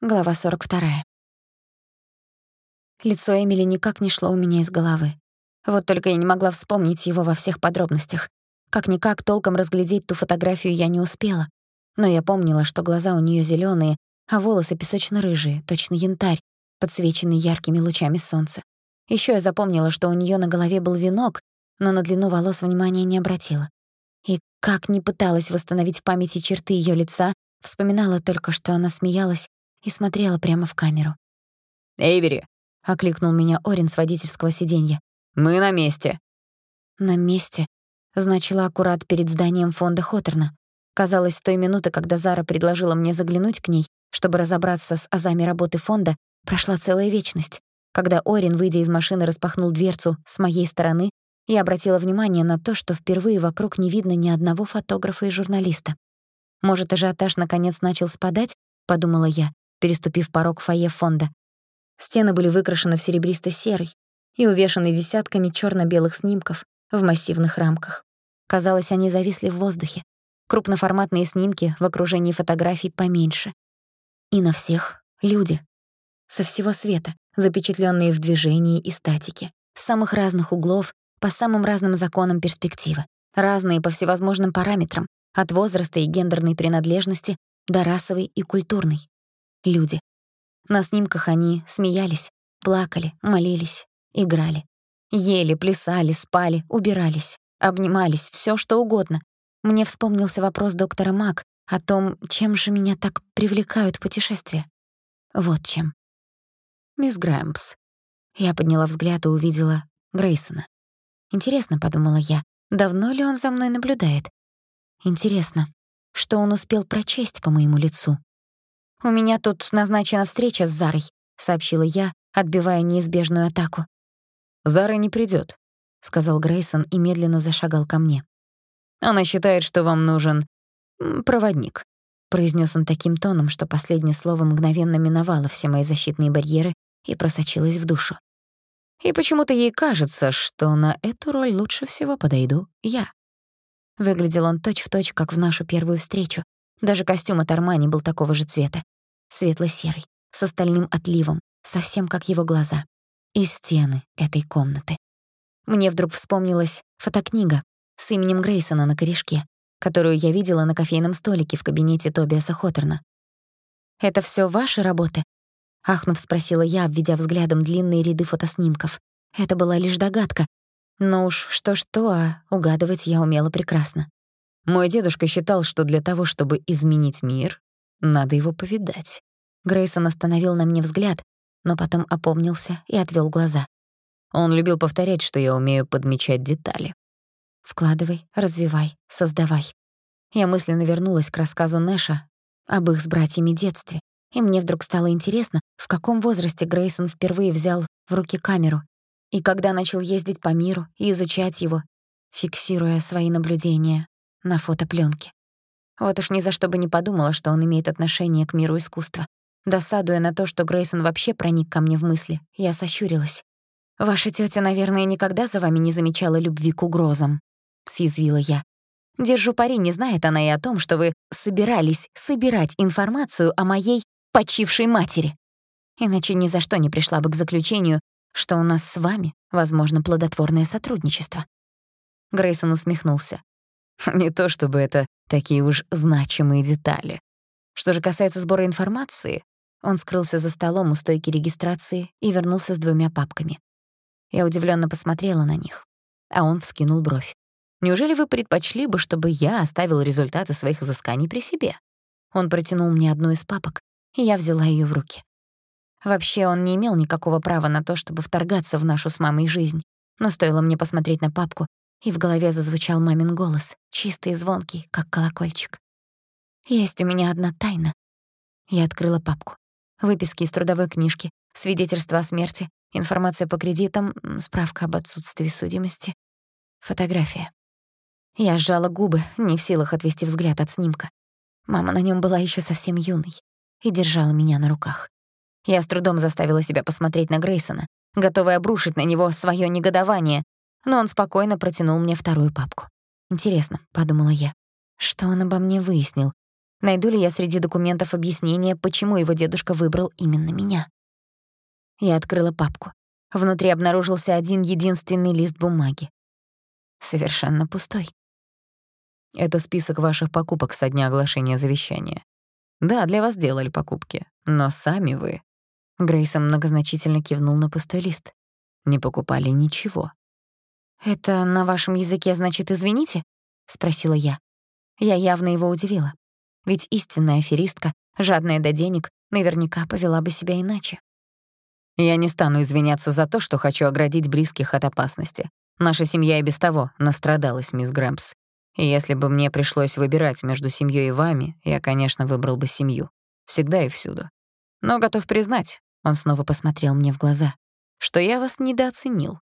Глава 42. Лицо Эмили никак не шло у меня из головы. Вот только я не могла вспомнить его во всех подробностях. Как-никак толком разглядеть ту фотографию я не успела. Но я помнила, что глаза у неё зелёные, а волосы песочно-рыжие, точно янтарь, подсвеченный яркими лучами солнца. Ещё я запомнила, что у неё на голове был венок, но на длину волос внимания не обратила. И как ни пыталась восстановить в памяти черты её лица, вспоминала только, что она смеялась и смотрела прямо в камеру. «Эйвери!» — окликнул меня Орин с водительского сиденья. «Мы на месте!» «На месте» значило аккурат перед зданием фонда Хоторна. Казалось, с той минуты, когда Зара предложила мне заглянуть к ней, чтобы разобраться с азами работы фонда, прошла целая вечность. Когда Орин, выйдя из машины, распахнул дверцу с моей стороны, я обратила внимание на то, что впервые вокруг не видно ни одного фотографа и журналиста. Может, ажиотаж наконец начал спадать, подумала я, переступив порог фойе фонда. Стены были выкрашены в серебристо-серый и увешаны десятками чёрно-белых снимков в массивных рамках. Казалось, они зависли в воздухе. Крупноформатные снимки в окружении фотографий поменьше. И на всех люди. Со всего света, запечатлённые в движении и статике. С самых разных углов, по самым разным законам перспективы. Разные по всевозможным параметрам, от возраста и гендерной принадлежности до расовой и культурной люди. На снимках они смеялись, плакали, молились, играли. Ели, плясали, спали, убирались, обнимались, всё что угодно. Мне вспомнился вопрос доктора Мак о том, чем же меня так привлекают путешествия. Вот чем. «Мисс Грэмпс». Я подняла взгляд и увидела Грейсона. «Интересно», — подумала я, — «давно ли он за мной наблюдает? Интересно, что он успел прочесть по моему лицу?» «У меня тут назначена встреча с Зарой», — сообщила я, отбивая неизбежную атаку. «Зара не придёт», — сказал Грейсон и медленно зашагал ко мне. «Она считает, что вам нужен проводник», — произнёс он таким тоном, что последнее слово мгновенно миновало все мои защитные барьеры и просочилось в душу. «И почему-то ей кажется, что на эту роль лучше всего подойду я». Выглядел он точь-в-точь, точь, как в нашу первую встречу, даже костюм от Армани был такого же цвета. Светло-серый, с остальным отливом, совсем как его глаза. И стены этой комнаты. Мне вдруг вспомнилась фотокнига с именем Грейсона на корешке, которую я видела на кофейном столике в кабинете Тобиаса Хоторна. «Это всё ваши работы?» Ахнув, спросила я, обведя взглядом длинные ряды фотоснимков. Это была лишь догадка. Но уж что-что, а угадывать я умела прекрасно. Мой дедушка считал, что для того, чтобы изменить мир, надо его повидать. Грейсон остановил на мне взгляд, но потом опомнился и отвёл глаза. Он любил повторять, что я умею подмечать детали. Вкладывай, развивай, создавай. Я мысленно вернулась к рассказу Нэша об их с братьями детстве, и мне вдруг стало интересно, в каком возрасте Грейсон впервые взял в руки камеру и когда начал ездить по миру и изучать его, фиксируя свои наблюдения на фотопленке. Вот уж ни за что бы не подумала, что он имеет отношение к миру искусства. Досадуя на то, что Грейсон вообще проник ко мне в мысли, я сощурилась. «Ваша тётя, наверное, никогда за вами не замечала любви к угрозам», — съязвила я. «Держу пари, не знает она и о том, что вы собирались собирать информацию о моей почившей матери. Иначе ни за что не пришла бы к заключению, что у нас с вами, возможно, плодотворное сотрудничество». Грейсон усмехнулся. Не то чтобы это такие уж значимые детали. Что же касается сбора информации, он скрылся за столом у стойки регистрации и вернулся с двумя папками. Я удивлённо посмотрела на них, а он вскинул бровь. «Неужели вы предпочли бы, чтобы я оставил результаты своих изысканий при себе?» Он протянул мне одну из папок, и я взяла её в руки. Вообще, он не имел никакого права на то, чтобы вторгаться в нашу с мамой жизнь. Но стоило мне посмотреть на папку, и в голове зазвучал мамин голос, чистый и звонкий, как колокольчик. «Есть у меня одна тайна». Я открыла папку. Выписки из трудовой книжки, свидетельство о смерти, информация по кредитам, справка об отсутствии судимости, фотография. Я сжала губы, не в силах отвести взгляд от снимка. Мама на нём была ещё совсем юной и держала меня на руках. Я с трудом заставила себя посмотреть на Грейсона, готовая обрушить на него своё негодование, но он спокойно протянул мне вторую папку. «Интересно», — подумала я, — «что он обо мне выяснил? Найду ли я среди документов объяснение, почему его дедушка выбрал именно меня? Я открыла папку. Внутри обнаружился один единственный лист бумаги. Совершенно пустой. Это список ваших покупок со дня оглашения завещания. Да, для вас делали покупки, но сами вы... Грейсон многозначительно кивнул на пустой лист. Не покупали ничего. «Это на вашем языке значит «извините»?» — спросила я. Я явно его удивила. Ведь истинная аферистка, жадная до денег, наверняка повела бы себя иначе. Я не стану извиняться за то, что хочу оградить близких от опасности. Наша семья и без того настрадалась, мисс Грэмпс. И если бы мне пришлось выбирать между семьей и вами, я, конечно, выбрал бы семью. Всегда и всюду. Но готов признать, он снова посмотрел мне в глаза, что я вас недооценил.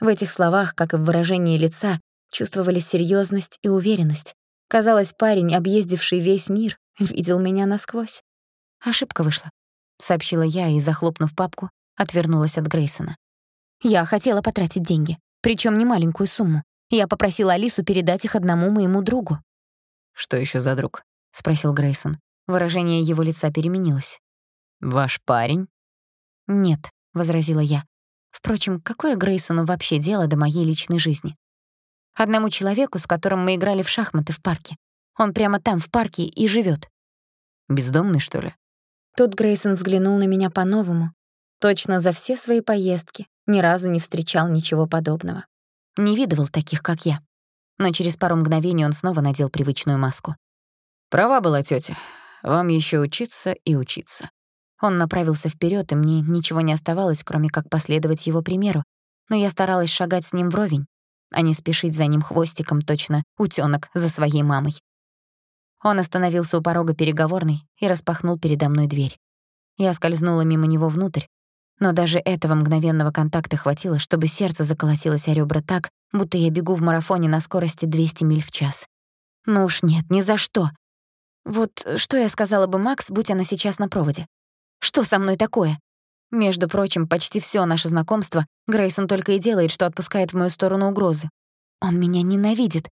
В этих словах, как и в выражении лица, чувствовались серьезность и уверенность. Казалось, парень, объездивший весь мир, видел меня насквозь. Ошибка вышла, сообщила я и, захлопнув папку, отвернулась от Грейсона. Я хотела потратить деньги, причем не маленькую сумму. Я попросила Алису передать их одному моему другу. «Что еще за друг?» — спросил Грейсон. Выражение его лица переменилось. «Ваш парень?» «Нет», — возразила я. Впрочем, какое Грейсону вообще дело до моей личной жизни? Одному человеку, с которым мы играли в шахматы в парке. Он прямо там, в парке, и живет. Бездомный, что ли? Тут Грейсон взглянул на меня по-новому. Точно за все свои поездки ни разу не встречал ничего подобного. Не видывал таких, как я. Но через пару мгновений он снова надел привычную маску. «Права была тётя. Вам ещё учиться и учиться». Он направился вперёд, и мне ничего не оставалось, кроме как последовать его примеру. Но я старалась шагать с ним вровень, а не спешить за ним хвостиком, точно утёнок за своей мамой. Он остановился у порога переговорной и распахнул передо мной дверь. Я скользнула мимо него внутрь, но даже этого мгновенного контакта хватило, чтобы сердце заколотилось о ребра так, будто я бегу в марафоне на скорости 200 миль в час. Ну уж нет, ни за что. Вот что я сказала бы Макс, будь она сейчас на проводе? Что со мной такое? Между прочим, почти всё наше знакомство Грейсон только и делает, что отпускает в мою сторону угрозы. Он меня ненавидит.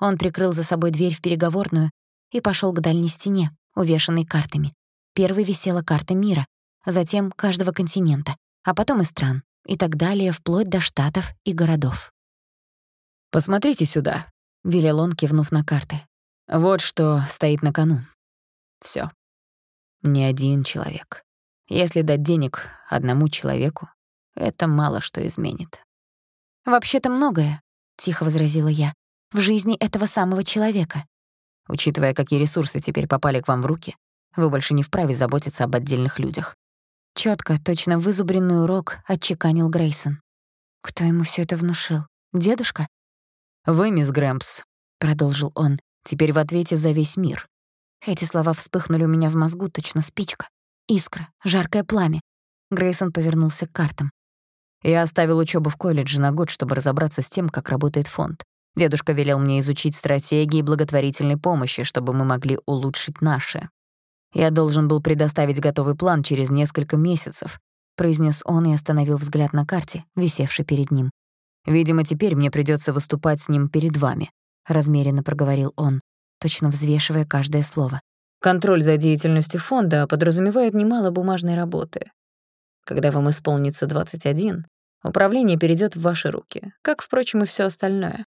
Он прикрыл за собой дверь в переговорную и пошёл к дальней стене, увешанной картами. Первой висела карта мира, затем каждого континента, а потом и стран, и так далее, вплоть до штатов и городов. «Посмотрите сюда», — велел он, кивнув на карты. «Вот что стоит на кону. Всё. Ни один человек. Если дать денег одному человеку, это мало что изменит». «Вообще-то многое», — тихо возразила я, «в жизни этого самого человека». Учитывая, какие ресурсы теперь попали к вам в руки, вы больше не вправе заботиться об отдельных людях. Чётко, точно вызубренный урок, отчеканил Грейсон. Кто ему всё это внушил? Дедушка? «Вы, мисс Грэмпс», — продолжил он, — «теперь в ответе за весь мир». Эти слова вспыхнули у меня в мозгу, точно спичка. Искра, жаркое пламя. Грейсон повернулся к картам. «Я оставил учёбу в колледже на год, чтобы разобраться с тем, как работает фонд. Дедушка велел мне изучить стратегии благотворительной помощи, чтобы мы могли улучшить наше. «Я должен был предоставить готовый план через несколько месяцев», произнес он и остановил взгляд на карте, висевшей перед ним. «Видимо, теперь мне придется выступать с ним перед вами», размеренно проговорил он, точно взвешивая каждое слово. «Контроль за деятельностью фонда подразумевает немало бумажной работы. Когда вам исполнится 21, управление перейдет в ваши руки, как, впрочем, и все остальное».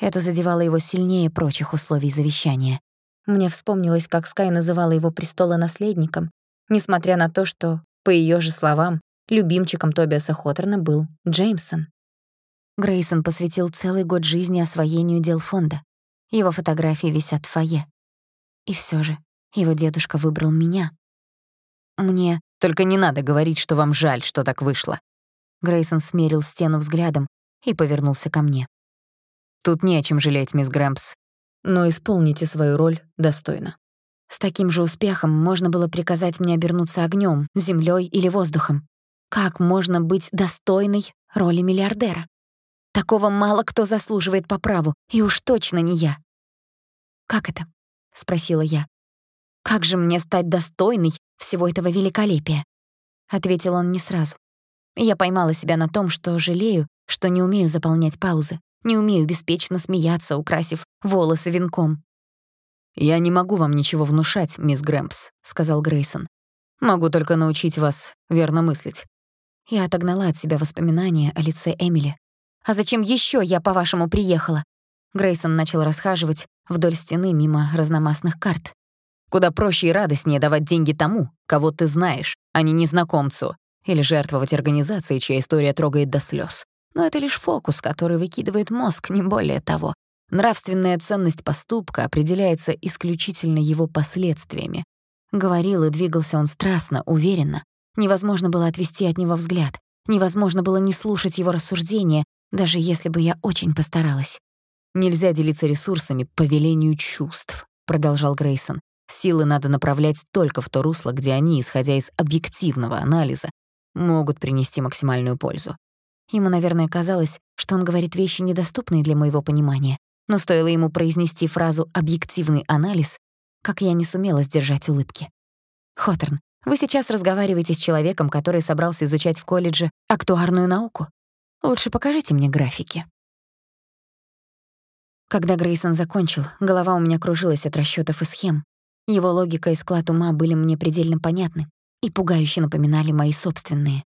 Это задевало его сильнее прочих условий завещания. Мне вспомнилось, как Скай называла его престолонаследником, несмотря на то, что, по ее же словам, любимчиком Тобиаса Хоттерна был Джеймсон. Грейсон посвятил целый год жизни освоению дел фонда. Его фотографии висят в фойе. И все же его дедушка выбрал меня. Мне только не надо говорить, что вам жаль, что так вышло. Грейсон смерил стену взглядом и повернулся ко мне. Тут не о чем жалеть, мисс Грэмпс но исполните свою роль достойно. С таким же успехом можно было приказать мне обернуться огнем, землей или воздухом. Как можно быть достойной роли миллиардера? Такого мало кто заслуживает по праву, и уж точно не я. «Как это?» — спросила я. «Как же мне стать достойной всего этого великолепия?» Ответил он не сразу. Я поймала себя на том, что жалею, что не умею заполнять паузы, не умею беспечно смеяться, украсив волосы венком. «Я не могу вам ничего внушать, мисс Грэмпс», — сказал Грейсон. «Могу только научить вас верно мыслить». Я отогнала от себя воспоминания о лице Эмили. «А зачем ещё я, по-вашему, приехала?» Грейсон начал расхаживать вдоль стены мимо разномастных карт. «Куда проще и радостнее давать деньги тому, кого ты знаешь, а не незнакомцу, или жертвовать организации, чья история трогает до слёз. Но это лишь фокус, который выкидывает мозг, не более того. Нравственная ценность поступка определяется исключительно его последствиями. Говорил и двигался он страстно, уверенно. Невозможно было отвести от него взгляд. Невозможно было не слушать его рассуждения, даже если бы я очень постаралась. «Нельзя делиться ресурсами по велению чувств», — продолжал Грейсон. «Силы надо направлять только в то русло, где они, исходя из объективного анализа, могут принести максимальную пользу. Ему, наверное, казалось, что он говорит вещи, недоступные для моего понимания. Но стоило ему произнести фразу «объективный анализ», как я не сумела сдержать улыбки. «Хоторн, вы сейчас разговариваете с человеком, который собрался изучать в колледже актуарную науку? Лучше покажите мне графики». Когда Грейсон закончил, голова у меня кружилась от расчётов и схем. Его логика и склад ума были мне предельно понятны и пугающе напоминали мои собственные.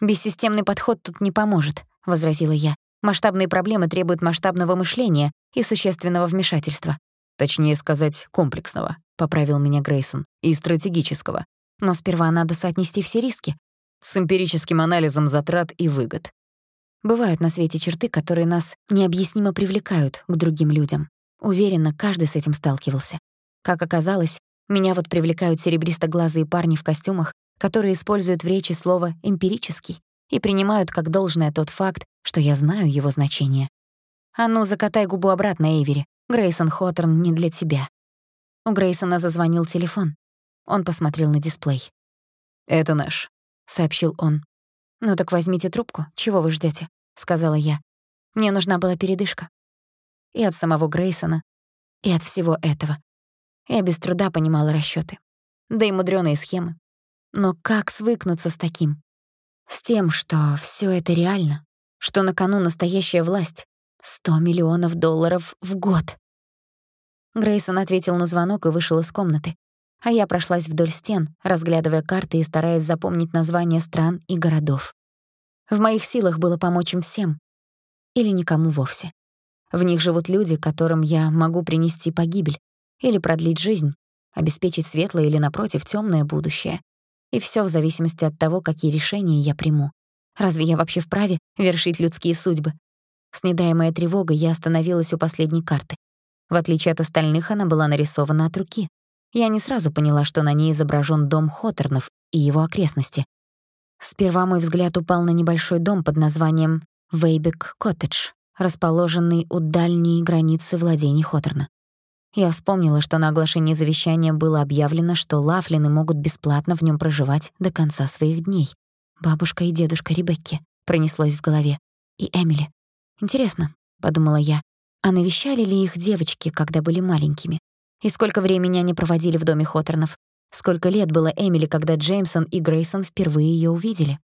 «Бессистемный подход тут не поможет», — возразила я. «Масштабные проблемы требуют масштабного мышления и существенного вмешательства». «Точнее сказать, комплексного», — поправил меня Грейсон, «и стратегического. Но сперва надо соотнести все риски». «С эмпирическим анализом затрат и выгод». Бывают на свете черты, которые нас необъяснимо привлекают к другим людям. Уверена, каждый с этим сталкивался. Как оказалось, меня вот привлекают серебристоглазые парни в костюмах, которые используют в речи слово «эмпирический» и принимают как должное тот факт, что я знаю его значение. «А ну, закатай губу обратно, Эйвери. Грейсон Хоттерн не для тебя». У Грейсона зазвонил телефон. Он посмотрел на дисплей. «Это наш», — сообщил он. «Ну так возьмите трубку. Чего вы ждёте?» — сказала я. Мне нужна была передышка. И от самого Грейсона, и от всего этого. Я без труда понимала расчёты. Да и мудрёные схемы. Но как свыкнуться с таким? С тем, что всё это реально, что на кону настоящая власть. Сто миллионов долларов в год. Грейсон ответил на звонок и вышел из комнаты, а я прошлась вдоль стен, разглядывая карты и стараясь запомнить названия стран и городов. В моих силах было помочь им всем. Или никому вовсе. В них живут люди, которым я могу принести погибель или продлить жизнь, обеспечить светлое или, напротив, тёмное будущее. И всё в зависимости от того, какие решения я приму. Разве я вообще вправе вершить людские судьбы? С недаемой тревогой я остановилась у последней карты. В отличие от остальных, она была нарисована от руки. Я не сразу поняла, что на ней изображен дом Хоттернов и его окрестности. Сперва мой взгляд упал на небольшой дом под названием Вейбек Коттедж, расположенный у дальней границы владений Хоттерна. Я вспомнила, что на оглашении завещания было объявлено, что Лафлины могут бесплатно в нём проживать до конца своих дней. Бабушка и дедушка Ребекки пронеслось в голове. И Эмили. Интересно, подумала я, а навещали ли их девочки, когда были маленькими? И сколько времени они проводили в доме Хоттернов? Сколько лет было Эмили, когда Джеймсон и Грейсон впервые её увидели?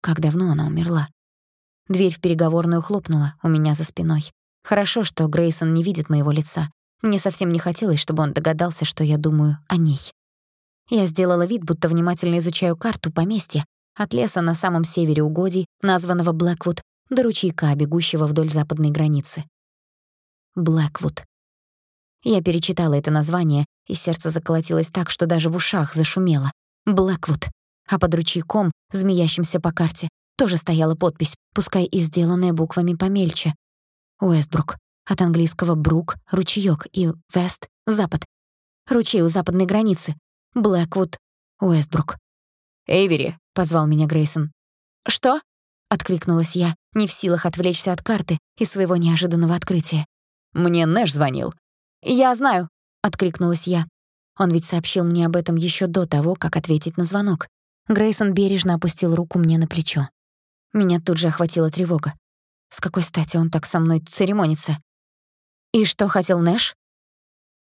Как давно она умерла? Дверь в переговорную хлопнула у меня за спиной. Хорошо, что Грейсон не видит моего лица. Мне совсем не хотелось, чтобы он догадался, что я думаю о ней. Я сделала вид, будто внимательно изучаю карту поместья от леса на самом севере угодий, названного Блэквуд, до ручейка, бегущего вдоль западной границы. Блэквуд. Я перечитала это название, и сердце заколотилось так, что даже в ушах зашумело. Блэквуд. А под ручейком, змеящимся по карте, тоже стояла подпись, пускай и сделанная буквами помельче. Уэстбрук. От английского «брук» — ручеёк и «вест» — запад. Ручей у западной границы. Блэквуд, Уэстбрук. «Эйвери», — позвал меня Грейсон. «Что?» — откликнулась я, не в силах отвлечься от карты и своего неожиданного открытия. «Мне Нэш звонил». «Я знаю», — откликнулась я. Он ведь сообщил мне об этом ещё до того, как ответить на звонок. Грейсон бережно опустил руку мне на плечо. Меня тут же охватила тревога. С какой стати он так со мной церемонится? «И что хотел Нэш?»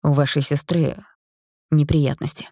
«У вашей сестры неприятности»,